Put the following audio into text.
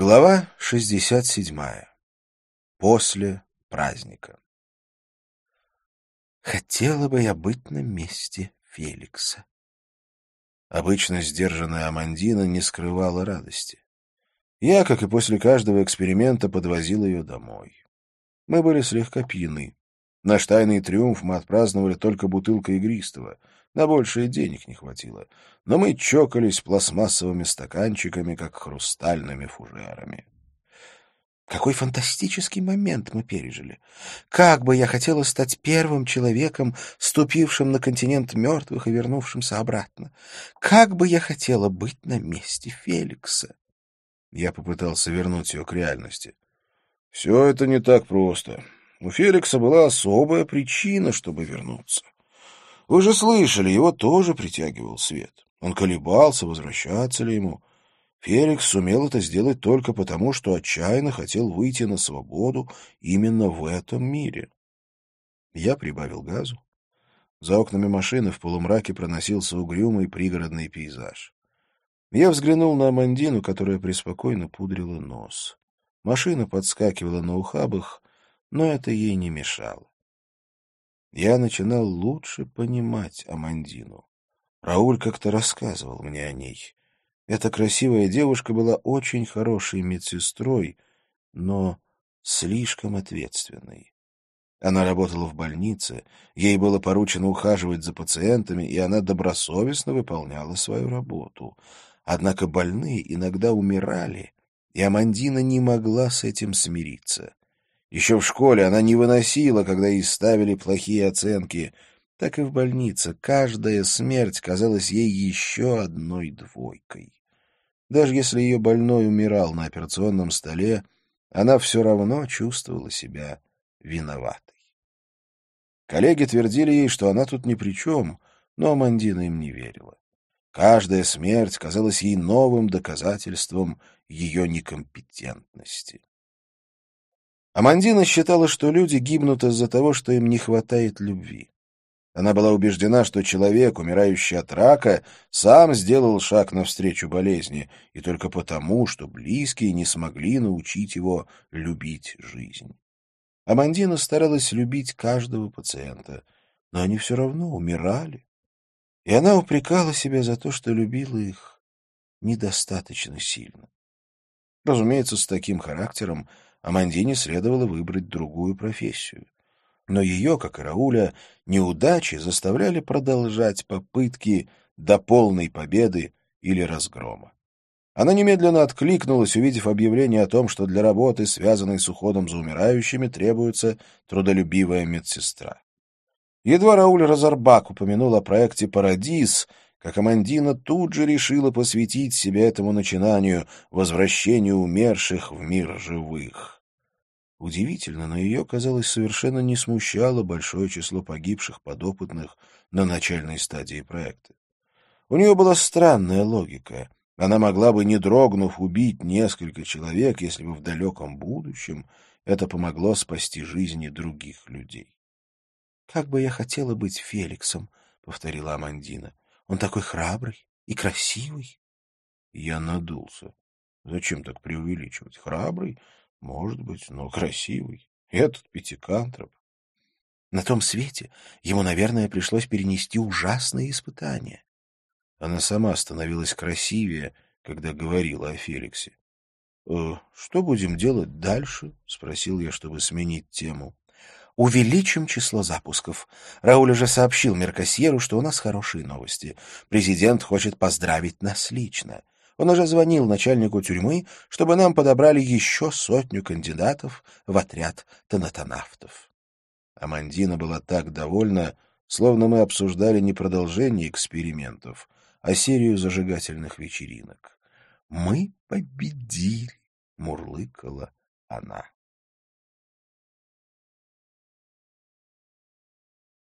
Глава 67. После праздника. Хотела бы я быть на месте Феликса. Обычно сдержанная Амандина не скрывала радости. Я, как и после каждого эксперимента, подвозил ее домой. Мы были слегка пьяны. Наш тайный триумф мы отпраздновали только бутылкой игристого — на большее денег не хватило, но мы чокались пластмассовыми стаканчиками, как хрустальными фужерами. Какой фантастический момент мы пережили! Как бы я хотела стать первым человеком, ступившим на континент мертвых и вернувшимся обратно! Как бы я хотела быть на месте Феликса! Я попытался вернуть ее к реальности. Все это не так просто. У Феликса была особая причина, чтобы вернуться. Вы же слышали, его тоже притягивал свет. Он колебался, возвращаться ли ему. Феликс сумел это сделать только потому, что отчаянно хотел выйти на свободу именно в этом мире. Я прибавил газу. За окнами машины в полумраке проносился угрюмый пригородный пейзаж. Я взглянул на Амандину, которая преспокойно пудрила нос. Машина подскакивала на ухабах, но это ей не мешало я начинал лучше понимать Амандину. Рауль как-то рассказывал мне о ней. Эта красивая девушка была очень хорошей медсестрой, но слишком ответственной. Она работала в больнице, ей было поручено ухаживать за пациентами, и она добросовестно выполняла свою работу. Однако больные иногда умирали, и Амандина не могла с этим смириться. Еще в школе она не выносила, когда ей ставили плохие оценки. Так и в больнице каждая смерть казалась ей еще одной двойкой. Даже если ее больной умирал на операционном столе, она все равно чувствовала себя виноватой. Коллеги твердили ей, что она тут ни при чем, но Амандина им не верила. Каждая смерть казалась ей новым доказательством ее некомпетентности. Амандина считала, что люди гибнут из-за того, что им не хватает любви. Она была убеждена, что человек, умирающий от рака, сам сделал шаг навстречу болезни, и только потому, что близкие не смогли научить его любить жизнь. Амандина старалась любить каждого пациента, но они все равно умирали. И она упрекала себя за то, что любила их недостаточно сильно. Разумеется, с таким характером Амандине следовало выбрать другую профессию. Но ее, как и Рауля, неудачи заставляли продолжать попытки до полной победы или разгрома. Она немедленно откликнулась, увидев объявление о том, что для работы, связанной с уходом за умирающими, требуется трудолюбивая медсестра. Едва Рауль Разорбак упомянул о проекте «Парадис», как Амандина тут же решила посвятить себя этому начинанию, возвращению умерших в мир живых. Удивительно, но ее, казалось, совершенно не смущало большое число погибших подопытных на начальной стадии проекта. У нее была странная логика. Она могла бы, не дрогнув, убить несколько человек, если бы в далеком будущем это помогло спасти жизни других людей. — Как бы я хотела быть Феликсом, — повторила Амандина. Он такой храбрый и красивый. Я надулся. Зачем так преувеличивать? Храбрый, может быть, но красивый. Этот пятикантроп. На том свете ему, наверное, пришлось перенести ужасные испытания. Она сама становилась красивее, когда говорила о Феликсе. «Э, — Что будем делать дальше? — спросил я, чтобы сменить тему. Увеличим число запусков. Рауль уже сообщил Меркосьеру, что у нас хорошие новости. Президент хочет поздравить нас лично. Он уже звонил начальнику тюрьмы, чтобы нам подобрали еще сотню кандидатов в отряд тонатонавтов. Амандина была так довольна, словно мы обсуждали не продолжение экспериментов, а серию зажигательных вечеринок. «Мы победили!» — мурлыкала она.